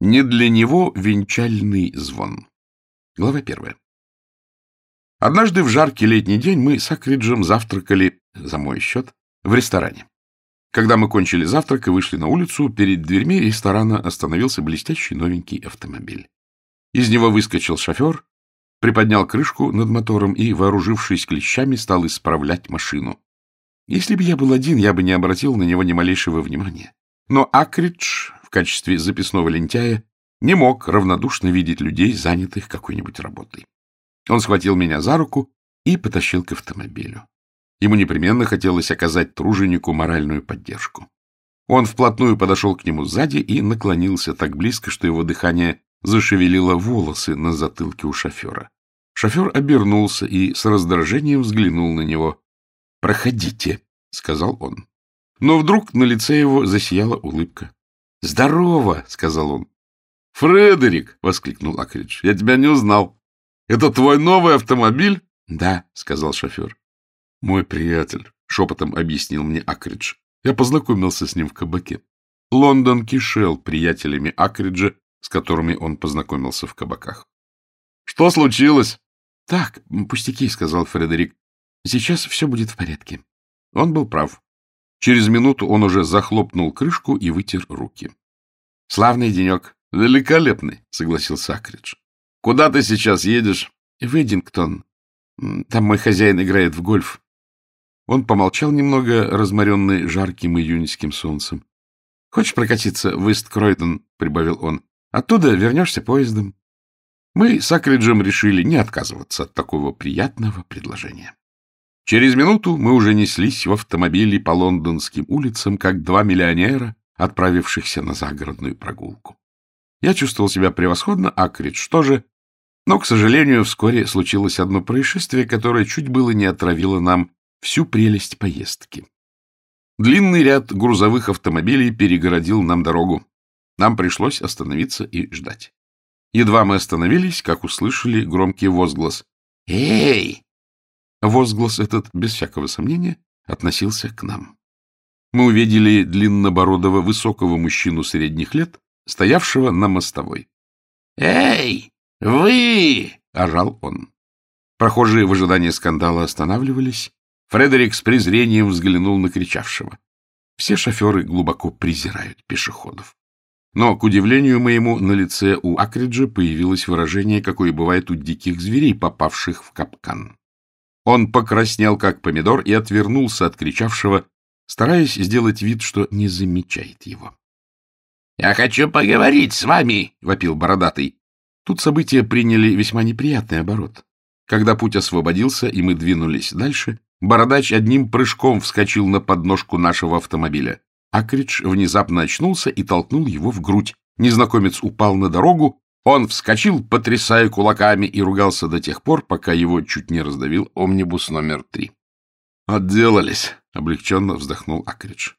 Не для него венчальный звон. Глава первая. Однажды в жаркий летний день мы с Акриджем завтракали, за мой счет, в ресторане. Когда мы кончили завтрак и вышли на улицу, перед дверьми ресторана остановился блестящий новенький автомобиль. Из него выскочил шофер, приподнял крышку над мотором и, вооружившись клещами, стал исправлять машину. Если бы я был один, я бы не обратил на него ни малейшего внимания. Но Акридж в качестве записного лентяя не мог равнодушно видеть людей, занятых какой-нибудь работой. Он схватил меня за руку и потащил к автомобилю. Ему непременно хотелось оказать труженику моральную поддержку. Он вплотную подошел к нему сзади и наклонился так близко, что его дыхание зашевелило волосы на затылке у шофера. Шофер обернулся и с раздражением взглянул на него. — Проходите, — сказал он. Но вдруг на лице его засияла улыбка. — Здорово, — сказал он. — Фредерик, — воскликнул Акридж, — я тебя не узнал. Это твой новый автомобиль? — Да, — сказал шофер. — Мой приятель, — шепотом объяснил мне Акридж. Я познакомился с ним в кабаке. Лондон кишел приятелями Акриджа, с которыми он познакомился в кабаках. — Что случилось? — Так, пустяки, — сказал Фредерик. — Сейчас все будет в порядке. Он был прав. Через минуту он уже захлопнул крышку и вытер руки. — Славный денек. — Великолепный, — согласился Акридж. — Куда ты сейчас едешь? — В Эдингтон. Там мой хозяин играет в гольф. Он помолчал немного, разморенный жарким июньским солнцем. — Хочешь прокатиться в Ист-Кройтон? — прибавил он. — Оттуда вернешься поездом. Мы с Акриджем решили не отказываться от такого приятного предложения. Через минуту мы уже неслись в автомобиле по лондонским улицам, как два миллионера, отправившихся на загородную прогулку. Я чувствовал себя превосходно, а Кридж тоже. Но, к сожалению, вскоре случилось одно происшествие, которое чуть было не отравило нам всю прелесть поездки. Длинный ряд грузовых автомобилей перегородил нам дорогу. Нам пришлось остановиться и ждать. Едва мы остановились, как услышали громкий возглас. «Эй!» Возглас этот, без всякого сомнения, относился к нам. Мы увидели длиннобородого высокого мужчину средних лет, стоявшего на мостовой. «Эй, вы!» — орал он. Прохожие в ожидании скандала останавливались. Фредерик с презрением взглянул на кричавшего. Все шоферы глубоко презирают пешеходов. Но, к удивлению моему, на лице у Акриджа появилось выражение, какое бывает у диких зверей, попавших в капкан. Он покраснел, как помидор, и отвернулся от кричавшего, стараясь сделать вид, что не замечает его. — Я хочу поговорить с вами, — вопил бородатый. Тут события приняли весьма неприятный оборот. Когда путь освободился, и мы двинулись дальше, бородач одним прыжком вскочил на подножку нашего автомобиля. Акридж внезапно очнулся и толкнул его в грудь. Незнакомец упал на дорогу, он вскочил, потрясая кулаками, и ругался до тех пор, пока его чуть не раздавил омнибус номер три. «Отделались!» — облегченно вздохнул Акридж.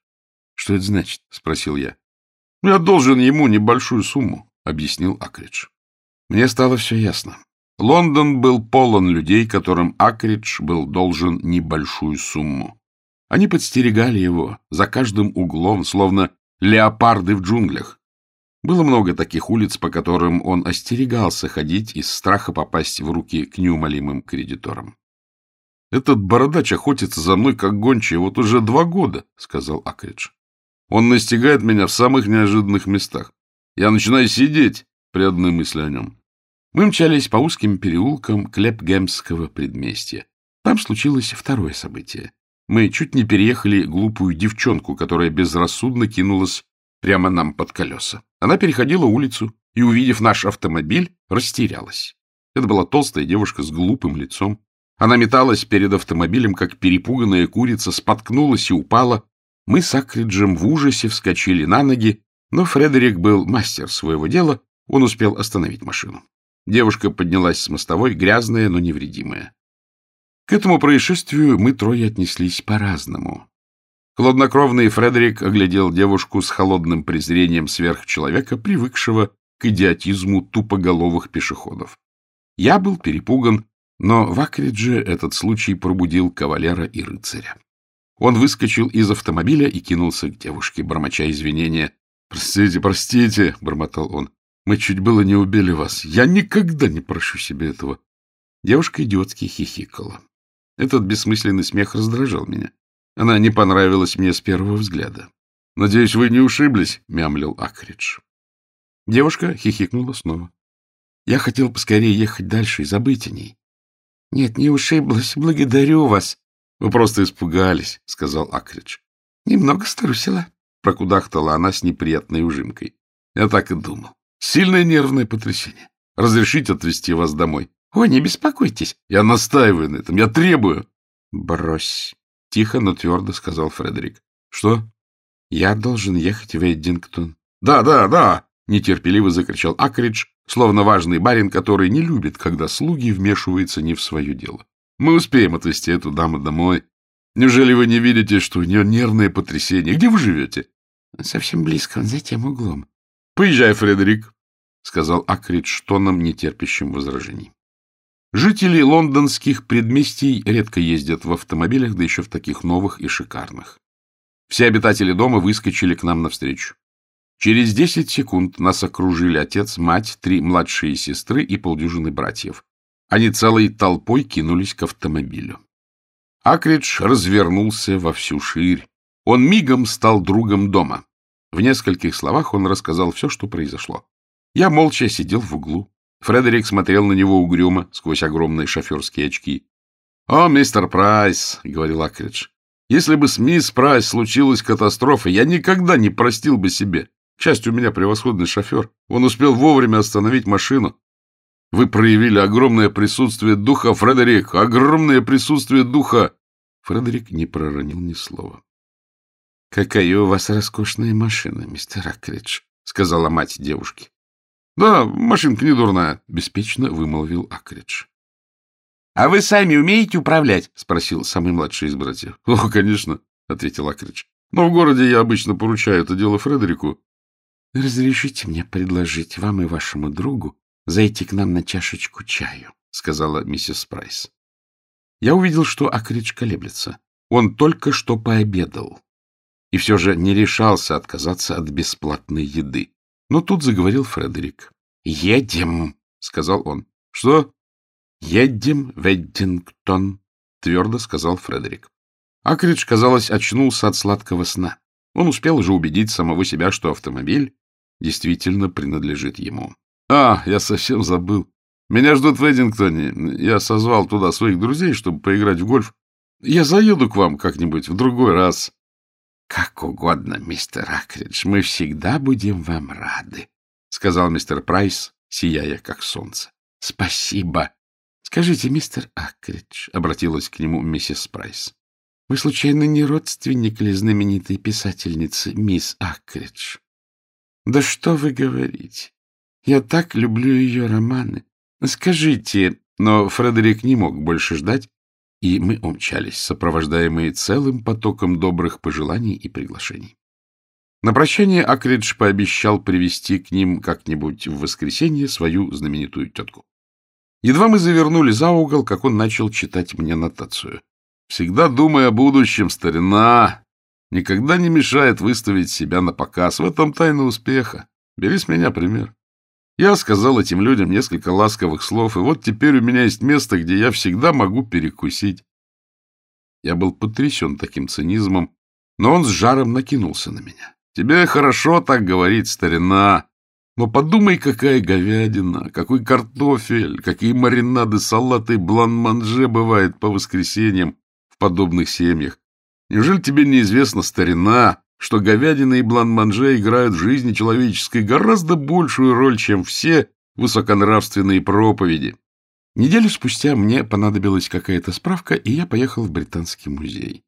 «Что это значит?» — спросил я. «Я должен ему небольшую сумму», — объяснил Акридж. Мне стало все ясно. Лондон был полон людей, которым Акридж был должен небольшую сумму. Они подстерегали его за каждым углом, словно леопарды в джунглях. Было много таких улиц, по которым он остерегался ходить из страха попасть в руки к неумолимым кредиторам. — Этот бородач охотится за мной, как гончий, вот уже два года, — сказал Акридж. Он настигает меня в самых неожиданных местах. Я начинаю сидеть при одной мысли о нем. Мы мчались по узким переулкам Клепгемского предместья. Там случилось второе событие. Мы чуть не переехали глупую девчонку, которая безрассудно кинулась прямо нам под колеса. Она переходила улицу и, увидев наш автомобиль, растерялась. Это была толстая девушка с глупым лицом. Она металась перед автомобилем, как перепуганная курица, споткнулась и упала, мы с Акриджем в ужасе вскочили на ноги, но Фредерик был мастер своего дела, он успел остановить машину. Девушка поднялась с мостовой, грязная, но невредимая. К этому происшествию мы трое отнеслись по-разному. Хладнокровный Фредерик оглядел девушку с холодным презрением сверхчеловека, привыкшего к идиотизму тупоголовых пешеходов. Я был перепуган, но в Акридже этот случай пробудил кавалера и рыцаря. Он выскочил из автомобиля и кинулся к девушке, бормоча извинения. — Простите, простите, — бормотал он. Мы чуть было не убили вас. Я никогда не прощу себе этого. Девушка идиотски хихикала. Этот бессмысленный смех раздражал меня. Она не понравилась мне с первого взгляда. — Надеюсь, вы не ушиблись? — мямлил Акридж. Девушка хихикнула снова. Я хотел поскорее ехать дальше и забыть о ней. — Нет, не ушиблась. Благодарю вас. — Вы просто испугались, — сказал Акридж. — Немного струсила, — прокудахтала она с неприятной ужимкой. Я так и думал. Сильное нервное потрясение. Разрешите отвезти вас домой? — О, не беспокойтесь. Я настаиваю на этом. Я требую. — Брось. — тихо, но твердо сказал Фредерик. — Что? — Я должен ехать в Эддингтон. — Да, да, да! — нетерпеливо закричал Акридж, словно важный барин, который не любит, когда слуги вмешиваются не в свое дело. — Мы успеем отвезти эту даму домой. Неужели вы не видите, что у нее нервное потрясение? Где вы живете? — Совсем близко, за тем углом. — Поезжай, Фредерик, — сказал Акридж тоном, нетерпящим возражений. Жители лондонских предместий редко ездят в автомобилях, да еще в таких новых и шикарных. Все обитатели дома выскочили к нам навстречу. Через десять секунд нас окружили отец, мать, три младшие сестры и полдюжины братьев. Они целой толпой кинулись к автомобилю. Акридж развернулся во всю ширь. Он мигом стал другом дома. В нескольких словах он рассказал все, что произошло. Я молча сидел в углу. Фредерик смотрел на него угрюмо сквозь огромные шоферские очки. — О, мистер Прайс, — говорил Акридж, — если бы с мисс Прайс случилась катастрофа, я никогда не простил бы себе. К счастью, у меня превосходный шофер. Он успел вовремя остановить машину. Вы проявили огромное присутствие духа, Фредерик, огромное присутствие духа. Фредерик не проронил ни слова. — Какая у вас роскошная машина, мистер Акридж, — сказала мать девушки. — Да, машинка не дурная, — беспечно вымолвил Акридж. — А вы сами умеете управлять? — спросил самый младший из братьев. — О, конечно, — ответил Акридж. — Но в городе я обычно поручаю это дело Фредерику. — Разрешите мне предложить вам и вашему другу зайти к нам на чашечку чаю, — сказала миссис Прайс. Я увидел, что Акридж колеблется. Он только что пообедал и все же не решался отказаться от бесплатной еды. Но тут заговорил Фредерик. — Едем, — сказал он. — Что? — Едем в Эддингтон, — твердо сказал Фредерик. Акридж, казалось, очнулся от сладкого сна. Он успел уже убедить самого себя, что автомобиль действительно принадлежит ему. — А, я совсем забыл. Меня ждут в Эддингтоне. Я созвал туда своих друзей, чтобы поиграть в гольф. Я заеду к вам как-нибудь в другой раз. — Как угодно, мистер Акридж, мы всегда будем вам рады, — сказал мистер Прайс, сияя как солнце. — Спасибо. — Скажите, мистер Акридж, — обратилась к нему миссис Прайс, — вы, случайно, не родственник ли знаменитой писательницы мисс Акридж? — Да что вы говорите? Я так люблю ее романы. Скажите... Но Фредерик не мог больше ждать и мы умчались, сопровождаемые целым потоком добрых пожеланий и приглашений. На прощание Акридж пообещал привести к ним как-нибудь в воскресенье свою знаменитую тетку. Едва мы завернули за угол, как он начал читать мне нотацию. «Всегда думай о будущем, старина. Никогда не мешает выставить себя на показ. В этом тайна успеха. Бери с меня пример. Я сказал этим людям несколько ласковых слов, и вот теперь у меня есть место, где я всегда могу перекусить. Я был потрясен таким цинизмом, но он с жаром накинулся на меня. Тебе хорошо так говорить, старина, но подумай, какая говядина, какой картофель, какие маринады, салаты, блан-манже бывает по воскресеньям в подобных семьях. Неужели тебе неизвестна старина, что говядина и блан-манже играют в жизни человеческой гораздо большую роль, чем все высоконравственные проповеди. Неделю спустя мне понадобилась какая-то справка, и я поехал в Британский музей.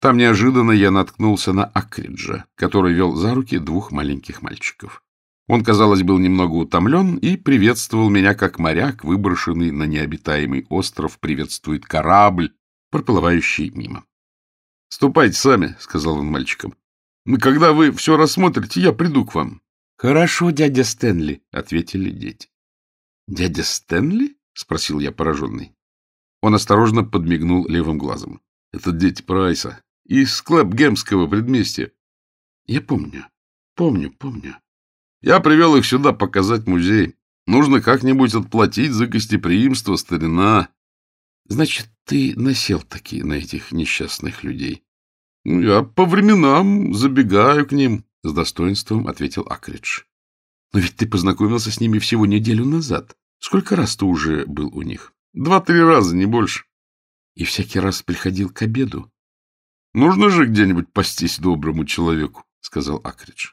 Там неожиданно я наткнулся на Акриджа, который вел за руки двух маленьких мальчиков. Он, казалось, был немного утомлен и приветствовал меня как моряк, выброшенный на необитаемый остров, приветствует корабль, проплывающий мимо. — Ступайте сами, — сказал он мальчикам. Когда вы все рассмотрите, я приду к вам. — Хорошо, дядя Стэнли, — ответили дети. — Дядя Стэнли? — спросил я пораженный. Он осторожно подмигнул левым глазом. — Это дети Прайса. Из Клэпгемского предместья. — Я помню, помню, помню. Я привел их сюда показать музей. Нужно как-нибудь отплатить за гостеприимство, старина. Значит, ты насел таки на этих несчастных людей? Я по временам забегаю к ним, — с достоинством ответил Акридж. Но ведь ты познакомился с ними всего неделю назад. Сколько раз ты уже был у них? Два-три раза, не больше. И всякий раз приходил к обеду? Нужно же где-нибудь пастись доброму человеку, — сказал Акридж.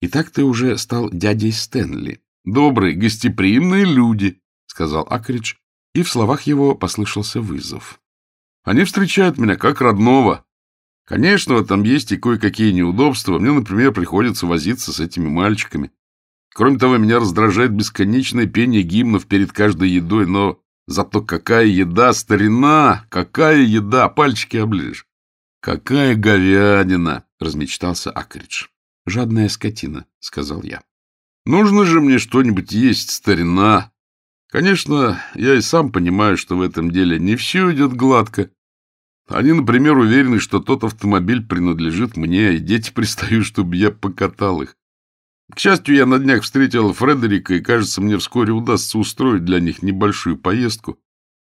И так ты уже стал дядей Стэнли. Добрые, гостеприимные люди, — сказал Акридж, и в словах его послышался вызов. Они встречают меня как родного. Конечно, этом есть и кое-какие неудобства. Мне, например, приходится возиться с этими мальчиками. Кроме того, меня раздражает бесконечное пение гимнов перед каждой едой, но зато какая еда, старина, какая еда, пальчики оближешь. Какая говядина, размечтался Акридж. Жадная скотина, сказал я. Нужно же мне что-нибудь есть, старина. Конечно, я и сам понимаю, что в этом деле не все идет гладко. Они, например, уверены, что тот автомобиль принадлежит мне, и дети пристают, чтобы я покатал их. К счастью, я на днях встретил Фредерика, и, кажется, мне вскоре удастся устроить для них небольшую поездку.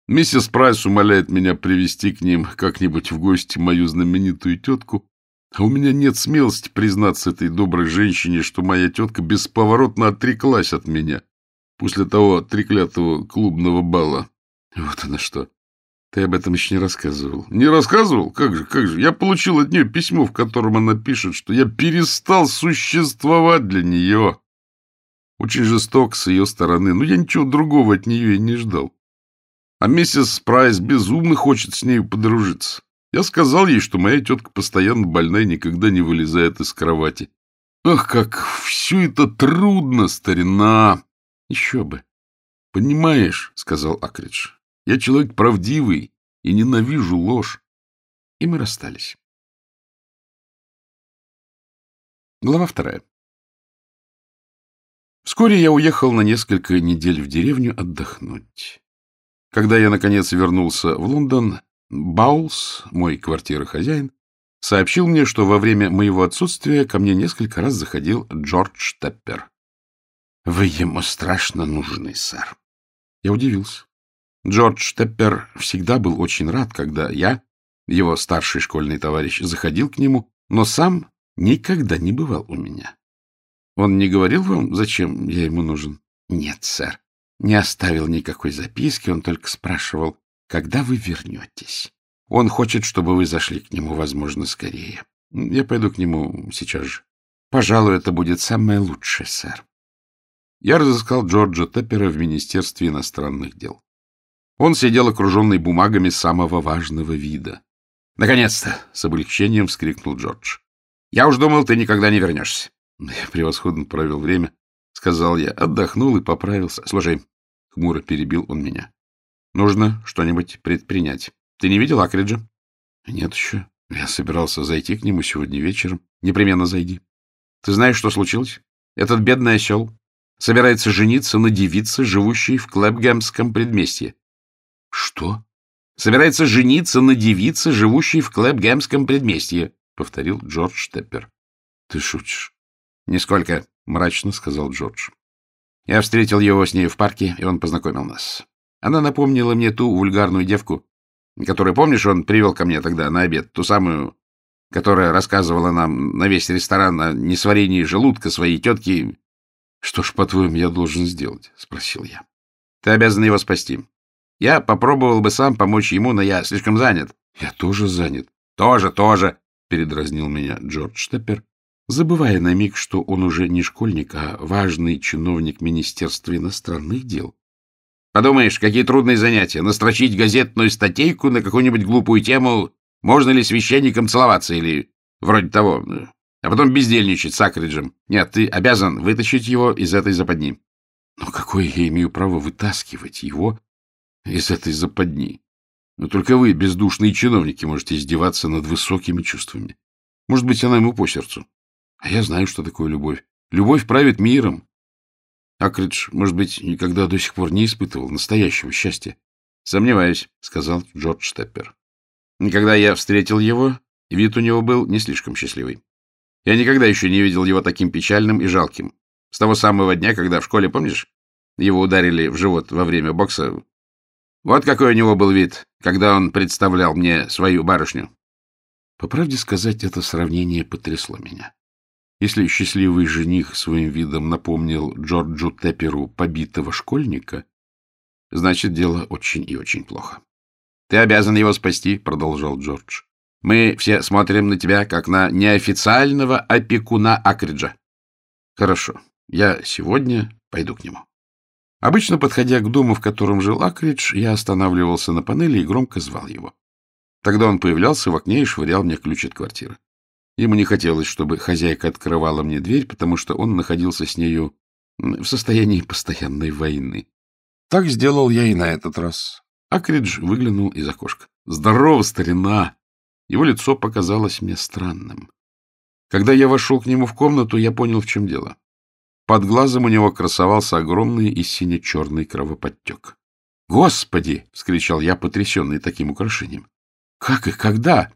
Миссис Прайс умоляет меня привести к ним как-нибудь в гости мою знаменитую тетку, а у меня нет смелости признаться этой доброй женщине, что моя тетка бесповоротно отреклась от меня после того треклятого клубного бала. Вот она что. Ты об этом еще не рассказывал. Не рассказывал? Как же, как же. Я получил от нее письмо, в котором она пишет, что я перестал существовать для нее. Очень жесток с ее стороны, но я ничего другого от нее и не ждал. А миссис Прайс безумно хочет с нею подружиться. Я сказал ей, что моя тетка постоянно больна и никогда не вылезает из кровати. Ах, как все это трудно, старина! Еще бы. Понимаешь, — сказал Акридж, — я человек правдивый и ненавижу ложь. И мы расстались. Глава вторая. Вскоре я уехал на несколько недель в деревню отдохнуть. Когда я, наконец, вернулся в Лондон, Баулс, мой квартирохозяин, сообщил мне, что во время моего отсутствия ко мне несколько раз заходил Джордж Теппер. Вы ему страшно нужны, сэр. Я удивился. Джордж Теппер всегда был очень рад, когда я, его старший школьный товарищ, заходил к нему, но сам никогда не бывал у меня. Он не говорил вам, зачем я ему нужен? Нет, сэр. Не оставил никакой записки, он только спрашивал, когда вы вернетесь. Он хочет, чтобы вы зашли к нему, возможно, скорее. Я пойду к нему сейчас же. Пожалуй, это будет самое лучшее, сэр. Я разыскал Джорджа Теппера в Министерстве иностранных дел. Он сидел окруженный бумагами самого важного вида. «Наконец-то!» — с облегчением вскрикнул Джордж. «Я уж думал, ты никогда не вернешься». Я превосходно провел время, — сказал я, отдохнул и поправился. «Слушай», — хмуро перебил он меня, — «нужно что-нибудь предпринять. Ты не видел Акриджа?» «Нет еще. Я собирался зайти к нему сегодня вечером. Непременно зайди. Ты знаешь, что случилось? Этот бедный осел собирается жениться на девице, живущей в Клэпгемском предместье. — Что? — Собирается жениться на девице, живущей в Клэпгемском предместье, — повторил Джордж Теппер. — Ты шутишь? — Нисколько, — мрачно сказал Джордж. Я встретил его с ней в парке, и он познакомил нас. Она напомнила мне ту вульгарную девку, которую, помнишь, он привел ко мне тогда на обед, ту самую, которая рассказывала нам на весь ресторан о несварении желудка своей тетки что ж, по-твоему, я должен сделать? — спросил я. — Ты обязан его спасти. Я попробовал бы сам помочь ему, но я слишком занят. — Я тоже занят. — Тоже, тоже, — передразнил меня Джордж Штеппер, забывая на миг, что он уже не школьник, а важный чиновник Министерства иностранных дел. Подумаешь, какие трудные занятия. Настрочить газетную статейку на какую-нибудь глупую тему, можно ли священникам целоваться или вроде того а потом бездельничать с Акриджем. Нет, ты обязан вытащить его из этой западни. Но какое я имею право вытаскивать его из этой западни? Но только вы, бездушные чиновники, можете издеваться над высокими чувствами. Может быть, она ему по сердцу. А я знаю, что такое любовь. Любовь правит миром. Акридж, может быть, никогда до сих пор не испытывал настоящего счастья. Сомневаюсь, — сказал Джордж Теппер. Когда я встретил его, вид у него был не слишком счастливый. Я никогда еще не видел его таким печальным и жалким. С того самого дня, когда в школе, помнишь, его ударили в живот во время бокса. Вот какой у него был вид, когда он представлял мне свою барышню. По правде сказать, это сравнение потрясло меня. Если счастливый жених своим видом напомнил Джорджу Тепперу побитого школьника, значит, дело очень и очень плохо. — Ты обязан его спасти, — продолжал Джордж. — Мы все смотрим на тебя, как на неофициального опекуна Акриджа. — Хорошо, я сегодня пойду к нему. Обычно, подходя к дому, в котором жил Акридж, я останавливался на панели и громко звал его. Тогда он появлялся в окне и швырял мне ключ от квартиры. Ему не хотелось, чтобы хозяйка открывала мне дверь, потому что он находился с нею в состоянии постоянной войны. Так сделал я и на этот раз. Акридж выглянул из окошка. «Здорово, старина!» Его лицо показалось мне странным. Когда я вошел к нему в комнату, я понял, в чем дело. Под глазом у него красовался огромный и сине-черный кровоподтек. «Господи!» — вскричал я, потрясенный таким украшением. «Как и когда?»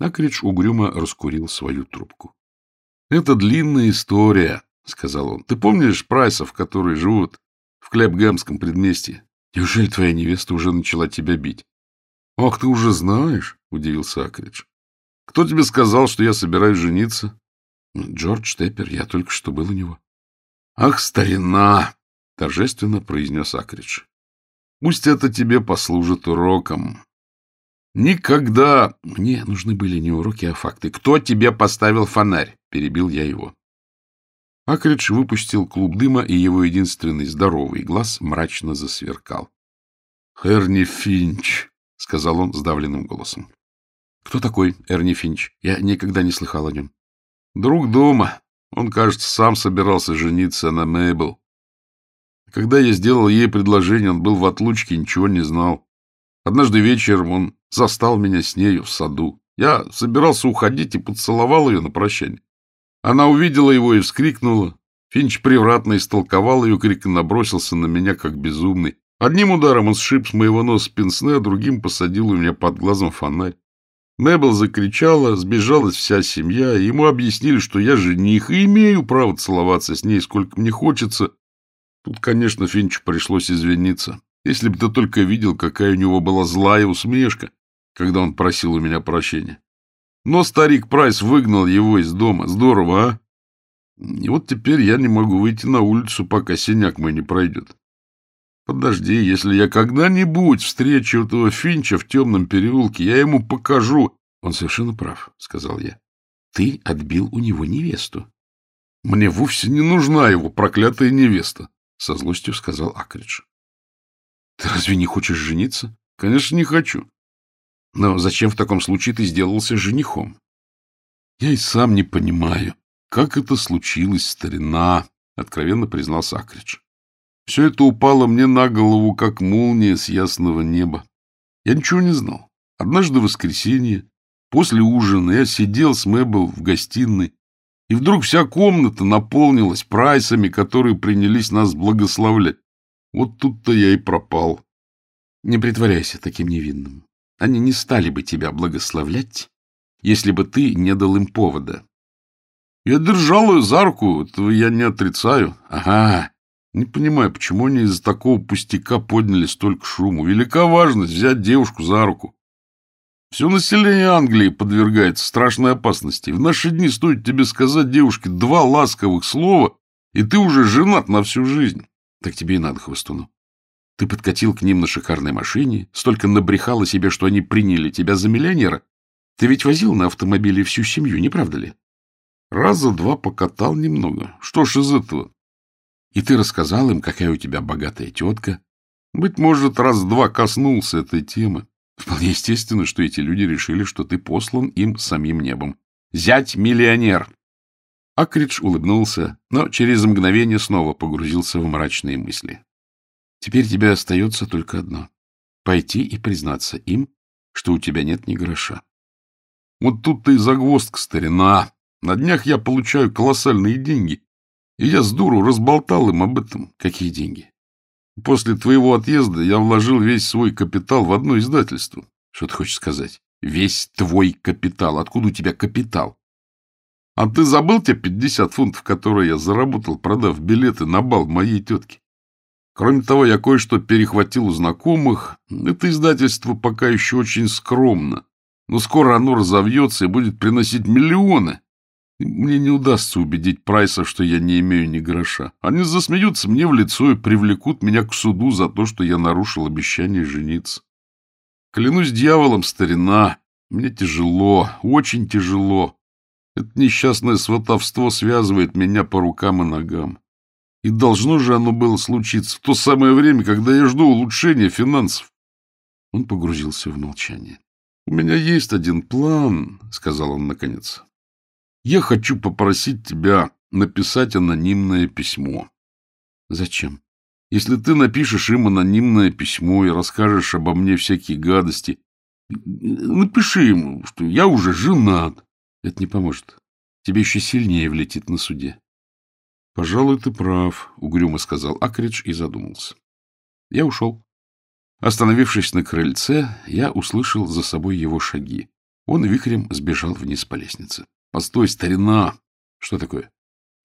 Акридж угрюмо раскурил свою трубку. — Это длинная история, — сказал он. — Ты помнишь прайсов, которые живут в Клепгемском предместье? Неужели твоя невеста уже начала тебя бить? — Ах, ты уже знаешь, — удивился Акридж. — Кто тебе сказал, что я собираюсь жениться? — Джордж Теппер, я только что был у него. — Ах, старина! — торжественно произнес Акридж. — Пусть это тебе послужит уроком. Никогда мне нужны были не уроки, а факты. Кто тебе поставил фонарь? Перебил я его. Акридж выпустил клуб дыма, и его единственный здоровый глаз мрачно засверкал. — Эрни Финч, — сказал он сдавленным голосом. — Кто такой Эрни Финч? Я никогда не слыхал о нем. — Друг дома. Он, кажется, сам собирался жениться на Мейбл. Когда я сделал ей предложение, он был в отлучке, ничего не знал. Однажды вечером он застал меня с нею в саду. Я собирался уходить и поцеловал ее на прощание. Она увидела его и вскрикнула. Финч превратно истолковал ее крик и набросился на меня, как безумный. Одним ударом он сшиб с моего носа пенсне, а другим посадил у меня под глазом фонарь. Мэбл закричала, сбежалась вся семья, ему объяснили, что я жених и имею право целоваться с ней, сколько мне хочется. Тут, конечно, Финчу пришлось извиниться. Если бы ты только видел, какая у него была злая усмешка, когда он просил у меня прощения. Но старик Прайс выгнал его из дома. Здорово, а? И вот теперь я не могу выйти на улицу, пока синяк мой не пройдет. Подожди, если я когда-нибудь встречу этого Финча в темном переулке, я ему покажу. Он совершенно прав, — сказал я. Ты отбил у него невесту. Мне вовсе не нужна его проклятая невеста, — со злостью сказал Акридж. Ты разве не хочешь жениться? Конечно, не хочу. Но зачем в таком случае ты сделался женихом? Я и сам не понимаю, как это случилось, старина, откровенно признался Акридж. Все это упало мне на голову, как молния с ясного неба. Я ничего не знал. Однажды в воскресенье, после ужина, я сидел с Мэбл в гостиной, и вдруг вся комната наполнилась прайсами, которые принялись нас благословлять. Вот тут-то я и пропал. Не притворяйся таким невинным. Они не стали бы тебя благословлять, если бы ты не дал им повода. Я держал ее за руку, этого я не отрицаю. Ага. Не понимаю, почему они из-за такого пустяка подняли столько шуму. Велика важность взять девушку за руку. Все население Англии подвергается страшной опасности. В наши дни стоит тебе сказать девушке два ласковых слова, и ты уже женат на всю жизнь. Так тебе и надо, хвостуну. Ты подкатил к ним на шикарной машине, столько набрехал о себе, что они приняли тебя за миллионера. Ты ведь возил на автомобиле всю семью, не правда ли? Раза два покатал немного. Что ж из этого? И ты рассказал им, какая у тебя богатая тетка. Быть может, раз-два коснулся этой темы. Вполне естественно, что эти люди решили, что ты послан им самим небом. Зять-миллионер! Акридж улыбнулся, но через мгновение снова погрузился в мрачные мысли. Теперь тебе остается только одно — пойти и признаться им, что у тебя нет ни гроша. Вот тут-то и загвоздка, старина. На днях я получаю колоссальные деньги, и я с дуру разболтал им об этом. Какие деньги? После твоего отъезда я вложил весь свой капитал в одно издательство. Что ты хочешь сказать? Весь твой капитал. Откуда у тебя капитал? А ты забыл те 50 фунтов, которые я заработал, продав билеты на бал моей тетки? Кроме того, я кое-что перехватил у знакомых. Это издательство пока еще очень скромно, но скоро оно разовьется и будет приносить миллионы. Мне не удастся убедить Прайса, что я не имею ни гроша. Они засмеются мне в лицо и привлекут меня к суду за то, что я нарушил обещание жениться. Клянусь дьяволом, старина, мне тяжело, очень тяжело. Это несчастное сватовство связывает меня по рукам и ногам. И должно же оно было случиться в то самое время, когда я жду улучшения финансов. Он погрузился в молчание. — У меня есть один план, — сказал он наконец. Я хочу попросить тебя написать анонимное письмо. Зачем? Если ты напишешь им анонимное письмо и расскажешь обо мне всякие гадости, напиши ему, что я уже женат. Это не поможет. Тебе еще сильнее влетит на суде. — Пожалуй, ты прав, — угрюмо сказал Акридж и задумался. Я ушел. Остановившись на крыльце, я услышал за собой его шаги. Он вихрем сбежал вниз по лестнице. Постой, старина! Что такое?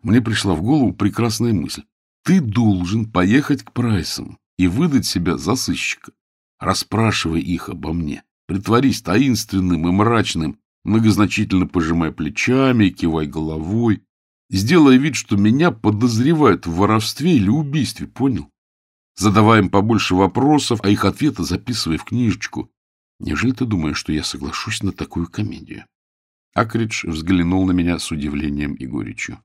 Мне пришла в голову прекрасная мысль. Ты должен поехать к Прайсам и выдать себя за сыщика. Расспрашивай их обо мне. Притворись таинственным и мрачным, многозначительно пожимая плечами кивай головой. Сделай вид, что меня подозревают в воровстве или убийстве, понял? Задавай им побольше вопросов, а их ответы записывай в книжечку. Неужели ты думаешь, что я соглашусь на такую комедию? Акридж взглянул на меня с удивлением и горечью.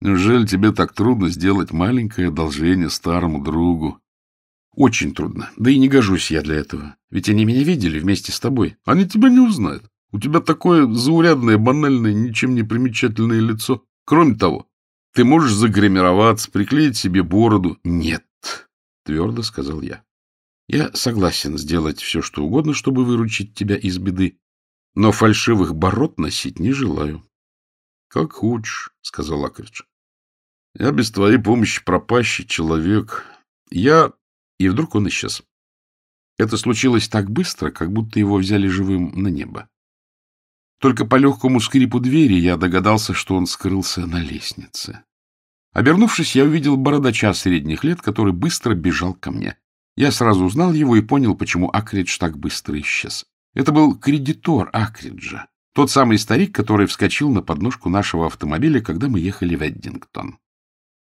«Неужели тебе так трудно сделать маленькое одолжение старому другу?» «Очень трудно. Да и не гожусь я для этого. Ведь они меня видели вместе с тобой. Они тебя не узнают. У тебя такое заурядное, банальное, ничем не примечательное лицо. Кроме того, ты можешь загримироваться, приклеить себе бороду». «Нет», — твердо сказал я. «Я согласен сделать все, что угодно, чтобы выручить тебя из беды, но фальшивых бород носить не желаю. — Как хочешь, — сказал Акридж. — Я без твоей помощи пропащий человек. Я... И вдруг он исчез. Это случилось так быстро, как будто его взяли живым на небо. Только по легкому скрипу двери я догадался, что он скрылся на лестнице. Обернувшись, я увидел бородача средних лет, который быстро бежал ко мне. Я сразу узнал его и понял, почему Акридж так быстро исчез. Это был кредитор Акриджа, тот самый старик, который вскочил на подножку нашего автомобиля, когда мы ехали в Эддингтон.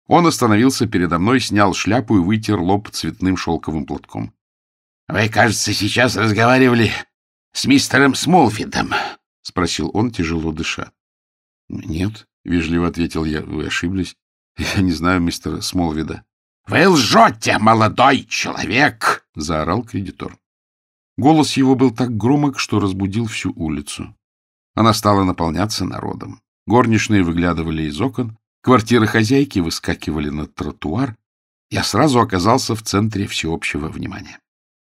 Он остановился передо мной, снял шляпу и вытер лоб цветным шелковым платком. — Вы, кажется, сейчас разговаривали с мистером Смолфидом, — спросил он, тяжело дыша. — Нет, — вежливо ответил я, — вы ошиблись. Я не знаю мистера Смолвида. — Вы лжете, молодой человек! — заорал кредитор. Голос его был так громок, что разбудил всю улицу. Она стала наполняться народом. Горничные выглядывали из окон, квартиры хозяйки выскакивали на тротуар. Я сразу оказался в центре всеобщего внимания.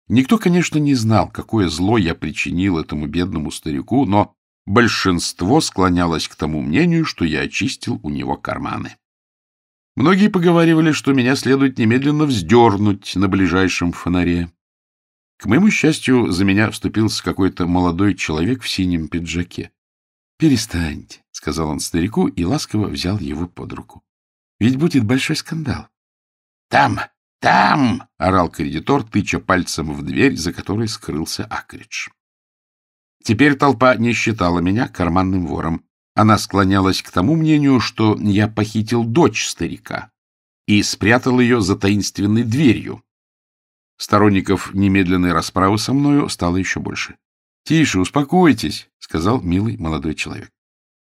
Никто, конечно, не знал, какое зло я причинил этому бедному старику, но большинство склонялось к тому мнению, что я очистил у него карманы. Многие поговаривали, что меня следует немедленно вздернуть на ближайшем фонаре. К моему счастью, за меня вступился какой-то молодой человек в синем пиджаке. — Перестаньте, — сказал он старику и ласково взял его под руку. — Ведь будет большой скандал. — Там, там! — орал кредитор, тыча пальцем в дверь, за которой скрылся Акридж. Теперь толпа не считала меня карманным вором. Она склонялась к тому мнению, что я похитил дочь старика и спрятал ее за таинственной дверью, Сторонников немедленной расправы со мною стало еще больше. — Тише, успокойтесь, — сказал милый молодой человек.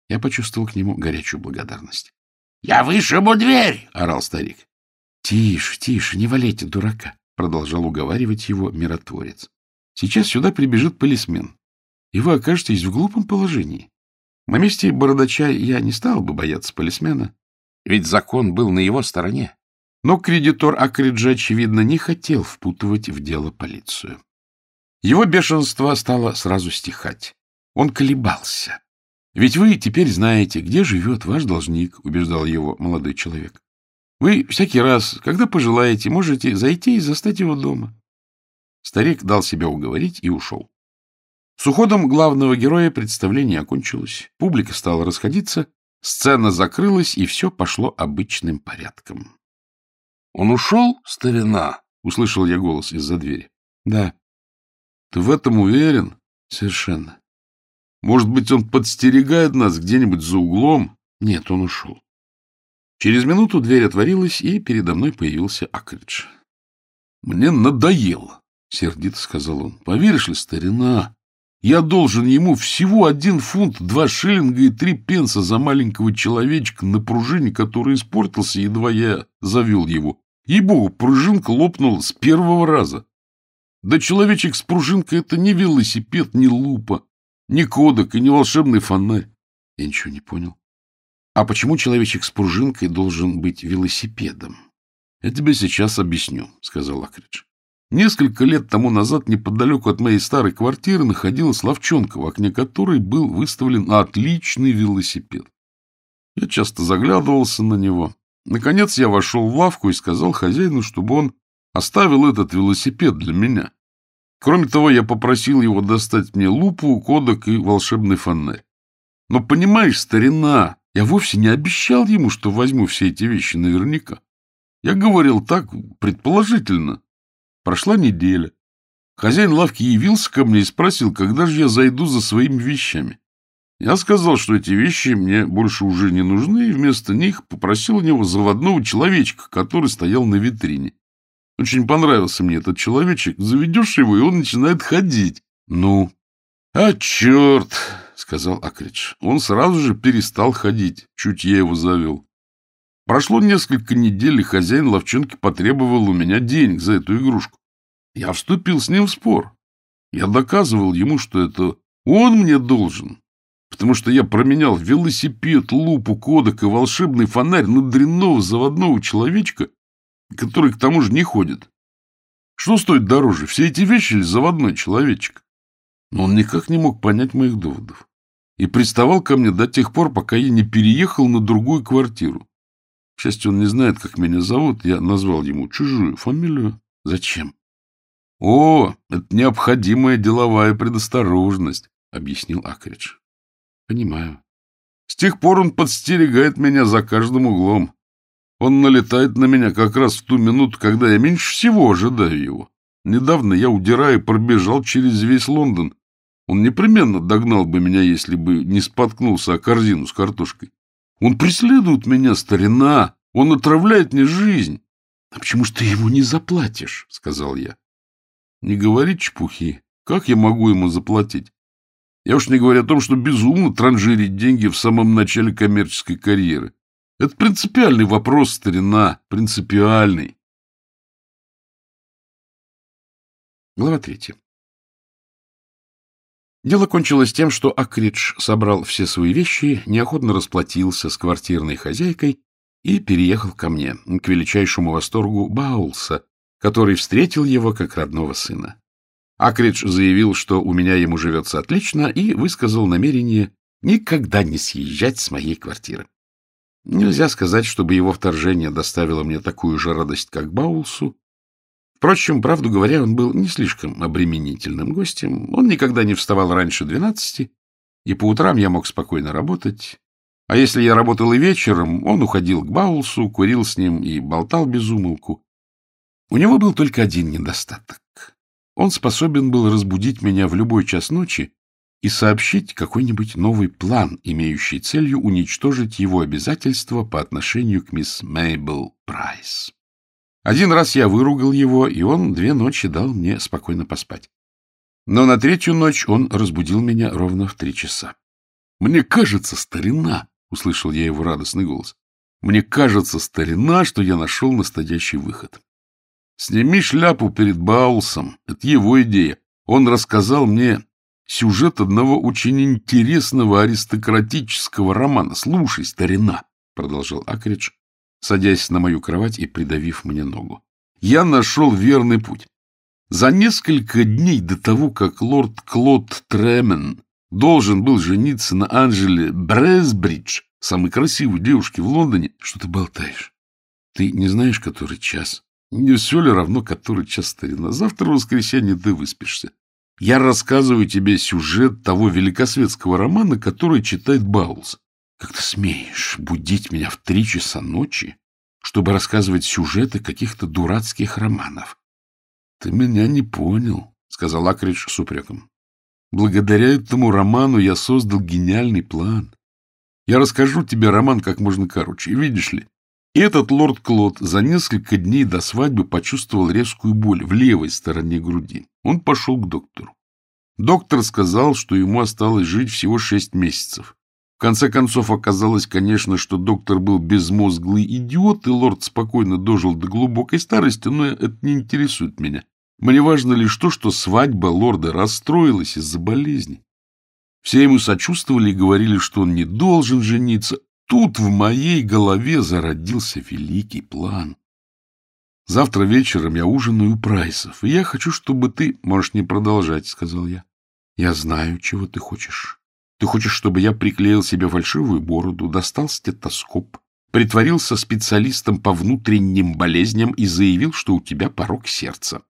Я почувствовал к нему горячую благодарность. — Я вышибу дверь! — орал старик. — Тише, тише, не валяйте дурака, — продолжал уговаривать его миротворец. — Сейчас сюда прибежит полисмен, и вы окажетесь в глупом положении. На месте бородача я не стал бы бояться полисмена, ведь закон был на его стороне. Но кредитор Акриджа, очевидно, не хотел впутывать в дело полицию. Его бешенство стало сразу стихать. Он колебался. «Ведь вы теперь знаете, где живет ваш должник», — убеждал его молодой человек. «Вы всякий раз, когда пожелаете, можете зайти и застать его дома». Старик дал себя уговорить и ушел. С уходом главного героя представление окончилось. Публика стала расходиться, Сцена закрылась, и все пошло обычным порядком. — Он ушел, старина? — услышал я голос из-за двери. — Да. — Ты в этом уверен? — Совершенно. — Может быть, он подстерегает нас где-нибудь за углом? — Нет, он ушел. Через минуту дверь отворилась, и передо мной появился Акридж. — Мне надоело, — сердито сказал он. — Поверишь ли, старина, я должен ему всего один фунт, два шиллинга и три пенса за маленького человечка на пружине, который испортился, едва я завел его. Ей-богу, пружинка лопнула с первого раза. Да человечек с пружинкой — это не велосипед, не лупа, не кодек и не волшебный фонарь. Я ничего не понял. А почему человечек с пружинкой должен быть велосипедом? — Я тебе сейчас объясню, — сказал Акридж. Несколько лет тому назад неподалеку от моей старой квартиры находилась ловчонка, в окне которой был выставлен отличный велосипед. Я часто заглядывался на него. Наконец я вошел в лавку и сказал хозяину, чтобы он оставил этот велосипед для меня. Кроме того, я попросил его достать мне лупу, кодек и волшебный фонарь. Но, понимаешь, старина, я вовсе не обещал ему, что возьму все эти вещи наверняка. Я говорил так, предположительно. Прошла неделя. Хозяин лавки явился ко мне и спросил, когда же я зайду за своими вещами. Я сказал, что эти вещи мне больше уже не нужны, и вместо них попросил у него заводного человечка, который стоял на витрине. Очень понравился мне этот человечек. Заведешь его, и он начинает ходить. Ну? А черт, сказал Акридж. Он сразу же перестал ходить, чуть я его завел. Прошло несколько недель, и хозяин ловчонки потребовал у меня денег за эту игрушку. Я вступил с ним в спор. Я доказывал ему, что это он мне должен, потому что я променял велосипед, лупу, кодек и волшебный фонарь на дрянного заводного человечка, который к тому же не ходит. Что стоит дороже, все эти вещи или заводной человечек? Но он никак не мог понять моих доводов и приставал ко мне до тех пор, пока я не переехал на другую квартиру. К счастью, он не знает, как меня зовут. Я назвал ему чужую фамилию. Зачем? — О, это необходимая деловая предосторожность, — объяснил Акридж. — Понимаю. С тех пор он подстерегает меня за каждым углом. Он налетает на меня как раз в ту минуту, когда я меньше всего ожидаю его. Недавно я, удирая, пробежал через весь Лондон. Он непременно догнал бы меня, если бы не споткнулся о корзину с картошкой. Он преследует меня, старина. Он отравляет мне жизнь. — А почему ж ты ему не заплатишь? — сказал я. — Не говори чепухи. Как я могу ему заплатить? Я уж не говорю о том, что безумно транжирить деньги в самом начале коммерческой карьеры. Это принципиальный вопрос, старина, принципиальный. Глава третья. Дело кончилось тем, что Акридж собрал все свои вещи, неохотно расплатился с квартирной хозяйкой и переехал ко мне, к величайшему восторгу Баулса, который встретил его как родного сына. Акридж заявил, что у меня ему живется отлично, и высказал намерение никогда не съезжать с моей квартиры. Нельзя сказать, чтобы его вторжение доставило мне такую же радость, как Баулсу, Впрочем, правду говоря, он был не слишком обременительным гостем. Он никогда не вставал раньше двенадцати, и по утрам я мог спокойно работать. А если я работал и вечером, он уходил к Баулсу, курил с ним и болтал без умолку. У него был только один недостаток. Он способен был разбудить меня в любой час ночи и сообщить какой-нибудь новый план, имеющий целью уничтожить его обязательства по отношению к мисс Мейбл Прайс. Один раз я выругал его, и он две ночи дал мне спокойно поспать. Но на третью ночь он разбудил меня ровно в три часа. «Мне кажется, старина!» — услышал я его радостный голос. «Мне кажется, старина, что я нашел настоящий выход. Сними шляпу перед Баулсом. Это его идея. Он рассказал мне сюжет одного очень интересного аристократического романа. Слушай, старина!» — продолжал Акридж, садясь на мою кровать и придавив мне ногу. Я нашел верный путь. За несколько дней до того, как лорд Клод Тремен должен был жениться на Анжеле Бресбридж, самой красивой девушке в Лондоне, что ты болтаешь? Ты не знаешь, который час? Не все ли равно, который час старина? Завтра в воскресенье ты выспишься. Я рассказываю тебе сюжет того великосветского романа, который читает Баулс. Как ты смеешь будить меня в три часа ночи, чтобы рассказывать сюжеты каких-то дурацких романов? — Ты меня не понял, — сказал Акридж с упреком. — Благодаря этому роману я создал гениальный план. Я расскажу тебе роман как можно короче. Видишь ли, этот лорд Клод за несколько дней до свадьбы почувствовал резкую боль в левой стороне груди. Он пошел к доктору. Доктор сказал, что ему осталось жить всего шесть месяцев. В конце концов, оказалось, конечно, что доктор был безмозглый идиот, и лорд спокойно дожил до глубокой старости, но это не интересует меня. Мне важно лишь то, что свадьба лорда расстроилась из-за болезни. Все ему сочувствовали и говорили, что он не должен жениться. Тут в моей голове зародился великий план. Завтра вечером я ужинаю у Прайсов, и я хочу, чтобы ты... Можешь не продолжать, — сказал я. Я знаю, чего ты хочешь. Ты хочешь, чтобы я приклеил себе фальшивую бороду, достал стетоскоп, притворился специалистом по внутренним болезням и заявил, что у тебя порог сердца.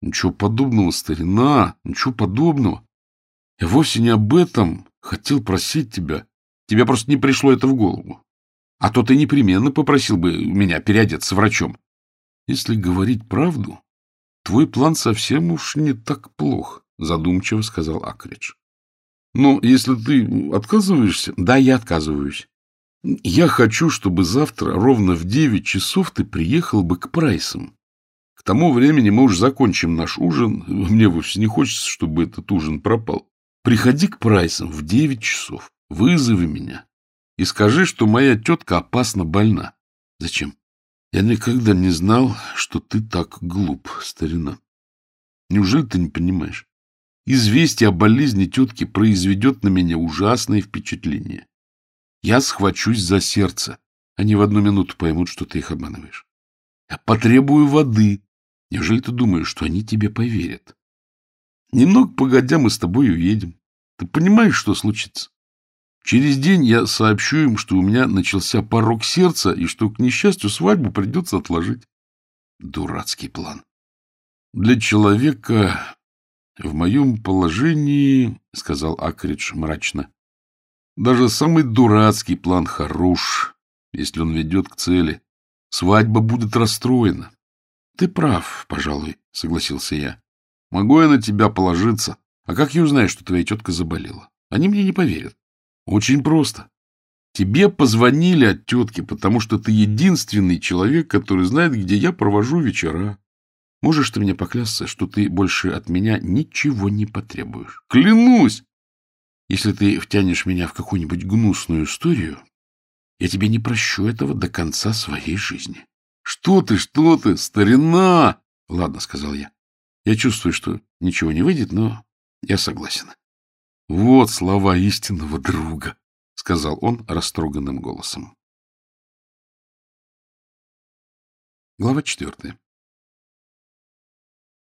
Ничего подобного, старина, ничего подобного. Я вовсе не об этом хотел просить тебя. Тебе просто не пришло это в голову. А то ты непременно попросил бы меня переодеться врачом. Если говорить правду, твой план совсем уж не так плох, задумчиво сказал Акридж. Но если ты отказываешься... Да, я отказываюсь. Я хочу, чтобы завтра ровно в девять часов ты приехал бы к Прайсам. К тому времени мы уже закончим наш ужин. Мне вовсе не хочется, чтобы этот ужин пропал. Приходи к Прайсам в девять часов, вызови меня и скажи, что моя тетка опасно больна. Зачем? Я никогда не знал, что ты так глуп, старина. Неужели ты не понимаешь? Известие о болезни тетки произведет на меня ужасное впечатление. Я схвачусь за сердце. Они в одну минуту поймут, что ты их обманываешь. Я потребую воды. Неужели ты думаешь, что они тебе поверят? Немного погодя, мы с тобой уедем. Ты понимаешь, что случится? Через день я сообщу им, что у меня начался порог сердца и что, к несчастью, свадьбу придется отложить. Дурацкий план. Для человека в моем положении, — сказал Акридж мрачно, — даже самый дурацкий план хорош, если он ведет к цели. Свадьба будет расстроена. — Ты прав, пожалуй, — согласился я. Могу я на тебя положиться? А как я узнаю, что твоя тетка заболела? Они мне не поверят. Очень просто. Тебе позвонили от тетки, потому что ты единственный человек, который знает, где я провожу вечера. Можешь ты мне поклясться, что ты больше от меня ничего не потребуешь? Клянусь! Если ты втянешь меня в какую-нибудь гнусную историю, я тебе не прощу этого до конца своей жизни. Что ты, что ты, старина! Ладно, сказал я. Я чувствую, что ничего не выйдет, но я согласен. — Вот слова истинного друга, — сказал он растроганным голосом. Глава четвертая.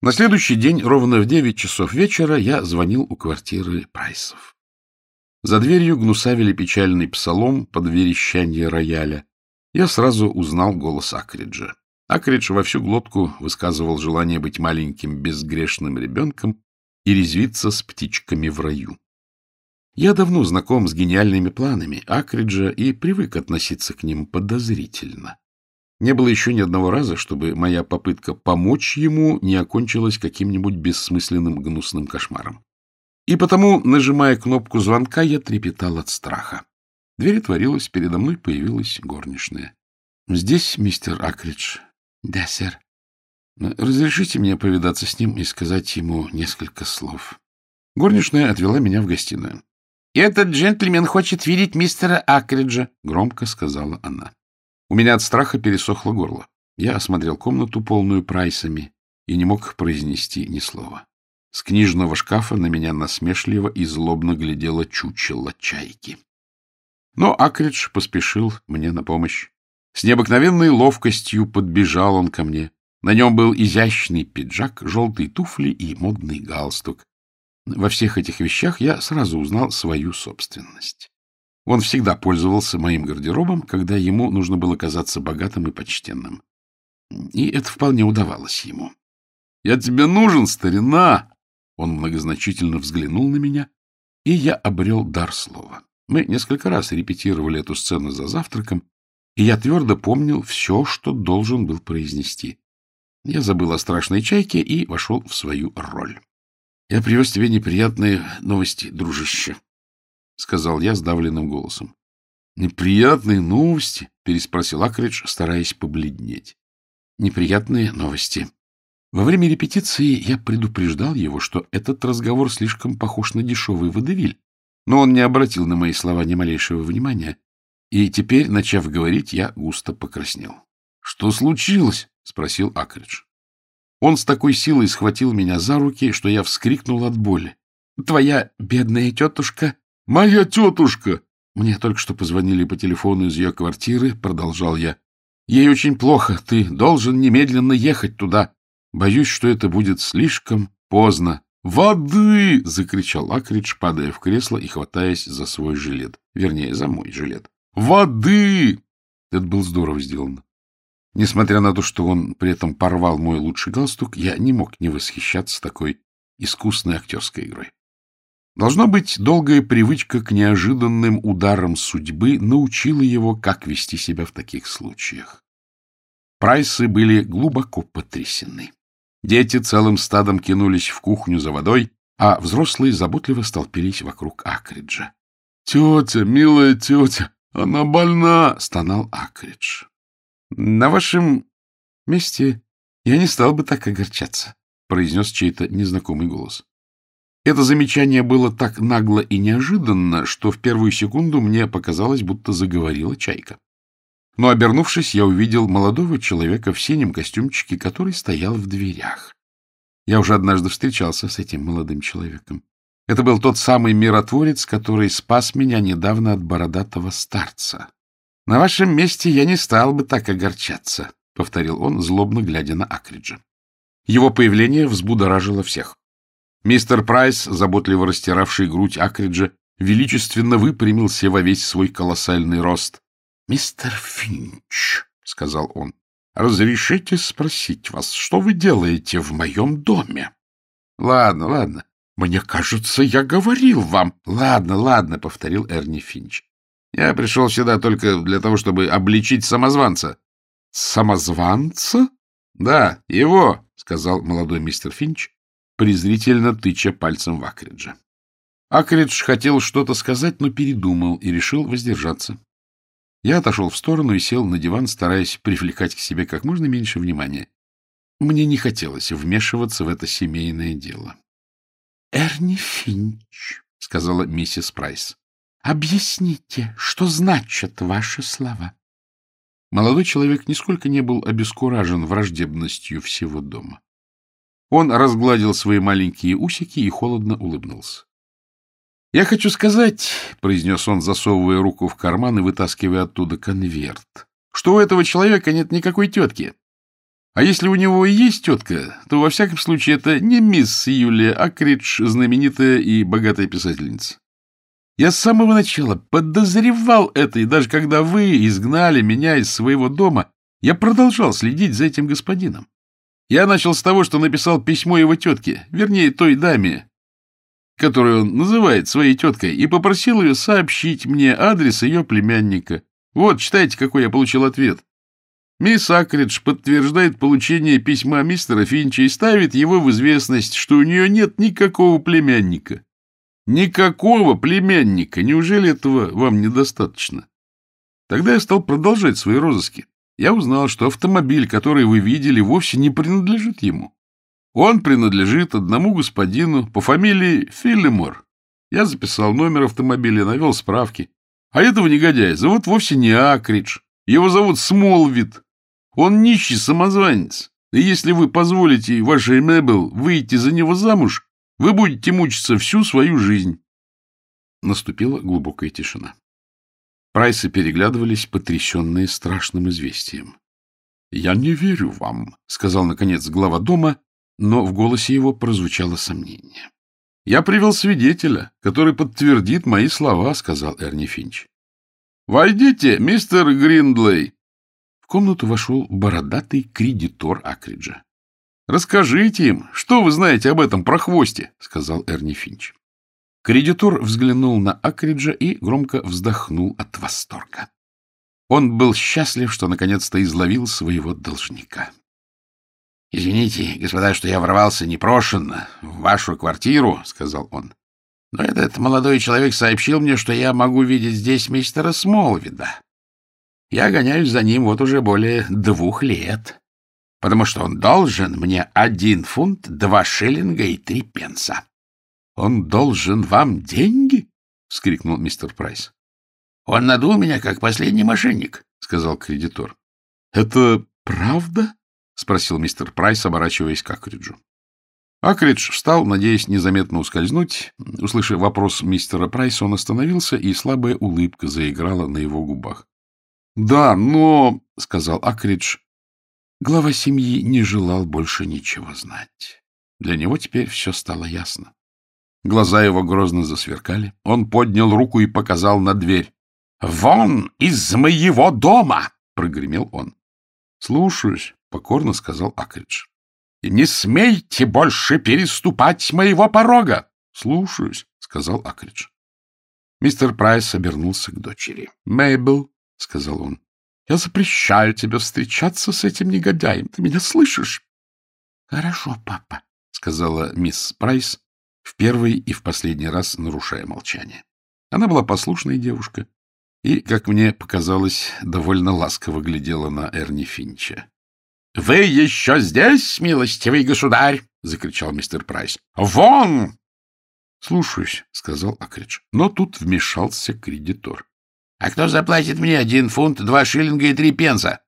На следующий день, ровно в девять часов вечера, я звонил у квартиры Прайсов. За дверью гнусавили печальный псалом под верещание рояля. Я сразу узнал голос Акриджа. Акридж во всю глотку высказывал желание быть маленьким безгрешным ребенком и резвиться с птичками в раю. Я давно знаком с гениальными планами Акриджа и привык относиться к ним подозрительно. Не было еще ни одного раза, чтобы моя попытка помочь ему не окончилась каким-нибудь бессмысленным гнусным кошмаром. И потому, нажимая кнопку звонка, я трепетал от страха. Дверь отворилась, передо мной появилась горничная. — Здесь мистер Акридж? — Да, сэр. — Разрешите мне повидаться с ним и сказать ему несколько слов. Горничная отвела меня в гостиную. — Этот джентльмен хочет видеть мистера Акриджа, — громко сказала она. У меня от страха пересохло горло. Я осмотрел комнату, полную прайсами, и не мог произнести ни слова. С книжного шкафа на меня насмешливо и злобно глядело чучело чайки. Но Акридж поспешил мне на помощь. С необыкновенной ловкостью подбежал он ко мне. На нем был изящный пиджак, желтые туфли и модный галстук. Во всех этих вещах я сразу узнал свою собственность. Он всегда пользовался моим гардеробом, когда ему нужно было казаться богатым и почтенным. И это вполне удавалось ему. — Я тебе нужен, старина! Он многозначительно взглянул на меня, и я обрел дар слова. Мы несколько раз репетировали эту сцену за завтраком, и я твердо помнил все, что должен был произнести. Я забыл о страшной чайке и вошел в свою роль. — Я привез тебе неприятные новости, дружище, — сказал я сдавленным голосом. — Неприятные новости? — переспросил Акридж, стараясь побледнеть. — Неприятные новости. Во время репетиции я предупреждал его, что этот разговор слишком похож на дешевый водевиль, но он не обратил на мои слова ни малейшего внимания, и теперь, начав говорить, я густо покраснел. — Что случилось? — спросил Акридж. Он с такой силой схватил меня за руки, что я вскрикнул от боли. — Твоя бедная тетушка... — Моя тетушка! Мне только что позвонили по телефону из ее квартиры, — продолжал я. — Ей очень плохо. Ты должен немедленно ехать туда. Боюсь, что это будет слишком поздно. «Воды!» — закричал Акридж, падая в кресло и хватаясь за свой жилет. Вернее, за мой жилет. «Воды!» Это было здорово сделано. Несмотря на то, что он при этом порвал мой лучший галстук, я не мог не восхищаться такой искусной актерской игрой. Должно быть, долгая привычка к неожиданным ударам судьбы научила его, как вести себя в таких случаях. Прайсы были глубоко потрясены. Дети целым стадом кинулись в кухню за водой, а взрослые заботливо столпились вокруг Акриджа. — Тетя, милая тетя, она больна! — стонал Акридж. — На вашем месте я не стал бы так огорчаться, — произнес чей-то незнакомый голос. Это замечание было так нагло и неожиданно, что в первую секунду мне показалось, будто заговорила чайка. Но, обернувшись, я увидел молодого человека в синем костюмчике, который стоял в дверях. Я уже однажды встречался с этим молодым человеком. Это был тот самый миротворец, который спас меня недавно от бородатого старца. — На вашем месте я не стал бы так огорчаться, — повторил он, злобно глядя на Акриджа. Его появление взбудоражило всех. Мистер Прайс, заботливо растиравший грудь Акриджа, величественно выпрямился во весь свой колоссальный рост. — Мистер Финч, — сказал он, — разрешите спросить вас, что вы делаете в моем доме? — Ладно, ладно. Мне кажется, я говорил вам. — Ладно, ладно, — повторил Эрни Финч. — Я пришел сюда только для того, чтобы обличить самозванца. — Самозванца? — Да, его, — сказал молодой мистер Финч, презрительно тыча пальцем в Акриджа. Акридж хотел что-то сказать, но передумал и решил воздержаться. Я отошел в сторону и сел на диван, стараясь привлекать к себе как можно меньше внимания. Мне не хотелось вмешиваться в это семейное дело. — Эрни Финч, — сказала миссис Прайс, — объясните, что значат ваши слова. Молодой человек нисколько не был обескуражен враждебностью всего дома. Он разгладил свои маленькие усики и холодно улыбнулся. — Я хочу сказать, — произнес он, засовывая руку в карман и вытаскивая оттуда конверт, — что у этого человека нет никакой тетки. А если у него и есть тетка, то, во всяком случае, это не мисс Юлия Акридж, знаменитая и богатая писательница. Я с самого начала подозревал это, и даже когда вы изгнали меня из своего дома, я продолжал следить за этим господином. Я начал с того, что написал письмо его тетке, вернее, той даме, которую он называет своей теткой, и попросил ее сообщить мне адрес ее племянника. Вот, читайте, какой я получил ответ. Мисс Акридж подтверждает получение письма мистера Финча и ставит его в известность, что у нее нет никакого племянника. Никакого племянника! Неужели этого вам недостаточно? Тогда я стал продолжать свои розыски. Я узнал, что автомобиль, который вы видели, вовсе не принадлежит ему. Он принадлежит одному господину по фамилии Филлимор. Я записал номер автомобиля, навел справки. А этого негодяя зовут вовсе не Акридж. Его зовут Смолвит. Он нищий самозванец. И если вы позволите вашей Мэбел выйти за него замуж, вы будете мучиться всю свою жизнь. Наступила глубокая тишина. Прайсы переглядывались, потрясенные страшным известием. — Я не верю вам, — сказал, наконец, глава дома, но в голосе его прозвучало сомнение. — Я привел свидетеля, который подтвердит мои слова, — сказал Эрни Финч. — Войдите, мистер Гриндлей. В комнату вошел бородатый кредитор Акриджа. — Расскажите им, что вы знаете об этом прохвосте, — сказал Эрни Финч. Кредитор взглянул на Акриджа и громко вздохнул от восторга. Он был счастлив, что наконец-то изловил своего должника. — Извините, господа, что я ворвался непрошенно в вашу квартиру, — сказал он. — Но этот молодой человек сообщил мне, что я могу видеть здесь мистера Смолвида. Я гоняюсь за ним вот уже более двух лет, потому что он должен мне один фунт, два шиллинга и три пенса. — Он должен вам деньги? — вскрикнул мистер Прайс. — Он надул меня, как последний мошенник, — сказал кредитор. — Это правда? — спросил мистер Прайс, оборачиваясь к Акриджу. Акридж встал, надеясь незаметно ускользнуть. Услышав вопрос мистера Прайса, он остановился, и слабая улыбка заиграла на его губах. Да, но, — сказал Акридж, — глава семьи не желал больше ничего знать. Для него теперь все стало ясно. Глаза его грозно засверкали. Он поднял руку и показал на дверь. — Вон из моего дома! — прогремел он. — Слушаюсь, — покорно сказал Акридж. — Не смейте больше переступать моего порога! — Слушаюсь, — сказал Акридж. Мистер Прайс обернулся к дочери. — Мейбл, — сказал он. — Я запрещаю тебе встречаться с этим негодяем. Ты меня слышишь? — Хорошо, папа, — сказала мисс Прайс, в первый и в последний раз нарушая молчание. Она была послушная девушка и, как мне показалось, довольно ласково глядела на Эрни Финча. — Вы еще здесь, милостивый государь? — закричал мистер Прайс. — Вон! — Слушаюсь, — сказал Акридж. Но тут вмешался кредитор. А кто заплатит мне один фунт, два шиллинга и три пенса?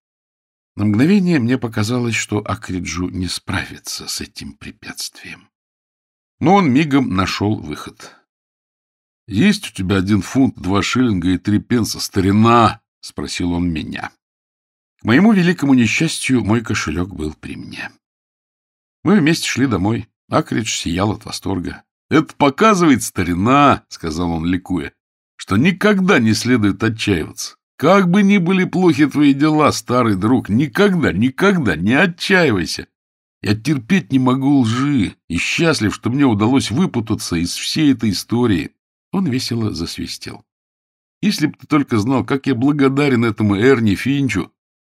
На мгновение мне показалось, что Акриджу не справится с этим препятствием. Но он мигом нашел выход. — Есть у тебя один фунт, два шиллинга и три пенса, старина? — спросил он меня. К моему великому несчастью, мой кошелек был при мне. Мы вместе шли домой. Акридж сиял от восторга. — Это показывает старина, — сказал он, ликуя что никогда не следует отчаиваться. Как бы ни были плохи твои дела, старый друг, никогда, никогда не отчаивайся. Я терпеть не могу лжи и счастлив, что мне удалось выпутаться из всей этой истории. Он весело засвистел. Если б ты только знал, как я благодарен этому Эрни Финчу.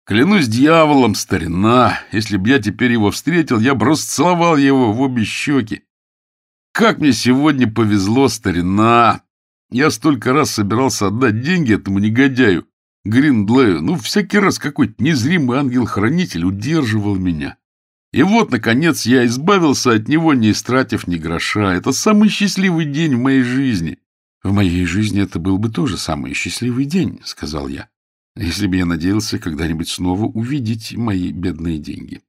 Клянусь дьяволом, старина, если б я теперь его встретил, я бы расцеловал его в обе щеки. Как мне сегодня повезло, старина! Я столько раз собирался отдать деньги этому негодяю, Гриндлею, ну, всякий раз какой-то незримый ангел-хранитель удерживал меня. И вот, наконец, я избавился от него, не истратив ни гроша. Это самый счастливый день в моей жизни. — В моей жизни это был бы тоже самый счастливый день, — сказал я, — если бы я надеялся когда-нибудь снова увидеть мои бедные деньги.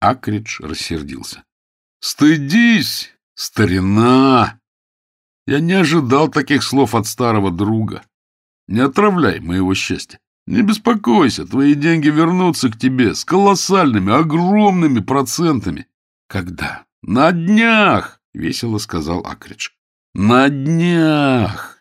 Акридж рассердился. — Стыдись, старина! Я не ожидал таких слов от старого друга. Не отравляй моего счастья. Не беспокойся, твои деньги вернутся к тебе с колоссальными, огромными процентами. Когда? На днях, — весело сказал Акридж. На днях.